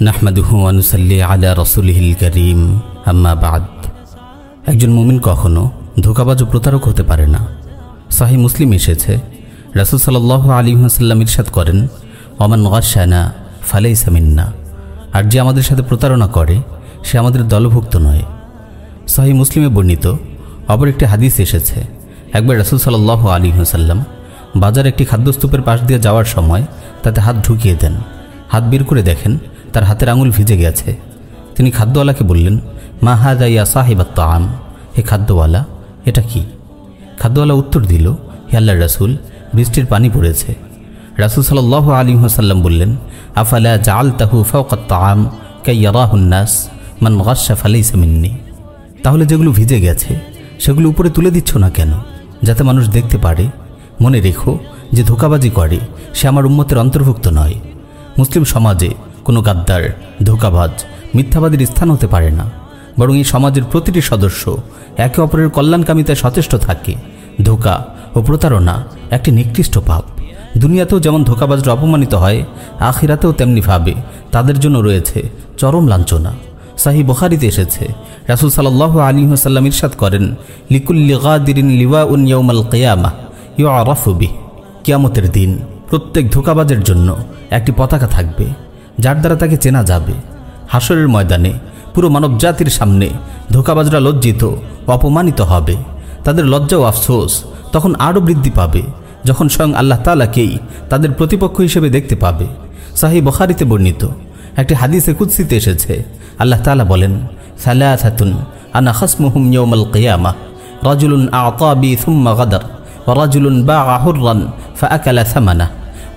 নাহমাদুহু আনুসাল্লি আলা রসুলহিল করিম। আম্মা একজন মুমিন কখনো ধোকাবাজ ও প্রতারক হতে পারে না। সাহি মুসলিম এসেছে। রাসুল সাল্লাহ আলী হাসাল্লাম ইরশাদ করেন অমান গাসানা ফালেই সামিন্না আর যে আমাদের সাথে প্রতারণা করে, সে আমাদের দলভুক্ত নয়। সাহি মুসলিমে বর্ণিত অপর একটি হাদিস এসেছে। একবার রাসুল সাল্লাহ আলী হাসাল্লাম বাজার একটি খাদ্যস্তূপের পাশ দিয়ে যাওয়ার সময় তাতে হাত ঢুকিয়ে দেন। হাত বের করে দেখেন তার হাতের আঙুল ভিজে গেছে। তিনি খাদ্যওয়ালাকে বললেন, মা হাদা ইয়া সাহিবাত আম হে খাদ্যওয়ালা, এটা কি? খাদ্যওয়ালা উত্তর দিল, হে আল্লাহ রাসুল, বৃষ্টির পানি পড়েছে। রাসুল সাল্লাহ আলী হাসাল্লাম বললেন, আফালা জাল তাহু ফৌকাত আম কাইয়ারাহুন্নাস মান গাসা ফালাই সামিন্নি তাহলে যেগুলো ভিজে গেছে, সেগুলো উপরে তুলে দিচ্ছ না কেন? যাতে মানুষ দেখতে পারে। মনে রেখো যে ধোকাবাজি করে, সে আমার উম্মতের অন্তর্ভুক্ত নয়। মুসলিম সমাজে কোনো গাদ্দার, ধোকাবাজ, মিথ্যাবাদীর স্থান হতে পারে না। বরং এই সমাজের প্রতিটি সদস্য একে অপরের কল্যাণকামিতায় সচেষ্ট থাকে। ধোকা ও প্রতারণা একটি নিকৃষ্ট পাপ। দুনিয়াতেও যেমন ধোকাবাজরা অপমানিত হয়, আখিরাতেও তেমনি ভাবে তাদের জন্য রয়েছে চরম লাঞ্ছনা। সাহি বখারিতে এসেছে, রাসুল সাল্লাহ আলী হাসাল্লাম ইরশাদ করেন, লিকুল্লি গাদিরিন লিওয়া উন ইয়ৌমাল কেয়ামা ইউ আরাফুবি কিয়ামতের দিন প্রত্যেক ধোকাবাজের জন্য একটি পতাকা থাকবে। যার দ্বারা তাকে চেনা যাবে। হাসরের ময়দানে পুরো মানব জাতির সামনে ধোকাবাজরা লজ্জিত, অপমানিত হবে। তাদের লজ্জা ও আফসোস, তখন আরও বৃদ্ধি পাবে, যখন স্বয়ং আল্লাহ তালাকেই তাদের প্রতিপক্ষ হিসেবে দেখতে পাবে। সাহি বখারিতে বর্ণিত একটি হাদিসে কুৎসিতে এসেছে, আল্লাহ তালা বলেন সালাহাতুন আনা হসমুহম ইয়মাল কেয়ামা, রাজুলুন আকাবি থুম্মা গাদার ওরাজুলুন বা আহুরান ফা আকালা সামানা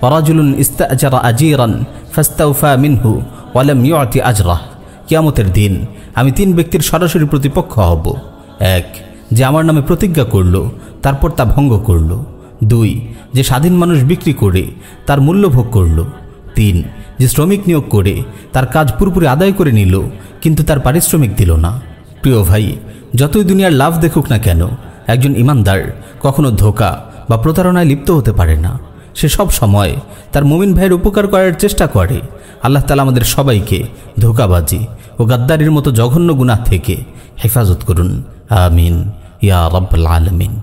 ওরাজুলুন ইস্তা আজারা আজিরান ফাস্তাউফা মিনহু ওয়ালাম ইয়তি আজরাহ। কিয়ামতের দিন আমি তিন ব্যক্তির সরাসরি প্রতিপক্ষ হব। এক, যে আমার নামে প্রতিজ্ঞা করল, তারপর তা ভঙ্গ করল। দুই, যে স্বাধীন মানুষ বিক্রি করে, তার মূল্য ভোগ করল। তিন, যে শ্রমিক নিয়োগ করে, তার কাজ পুরোপুরি আদায় করে নিল, কিন্তু তার পারিশ্রমিক দিল না। প্রিয় ভাই, যতই দুনিয়ার লাভ দেখুক না কেন, একজন ইমানদার কখনো ধোকা বা প্রতারণায় লিপ্ত হতে পারে না। সে সব সময় তার মুমিন ভাইয়ের উপকার করার চেষ্টা করে। আল্লাহ তালা আমাদের সবাইকে ধোকাবাজি ও গাদ্দারির মতো জঘন্য গুণা থেকে হেফাজত করুন। আমিন। ইয়া রব্বাল আলমিন।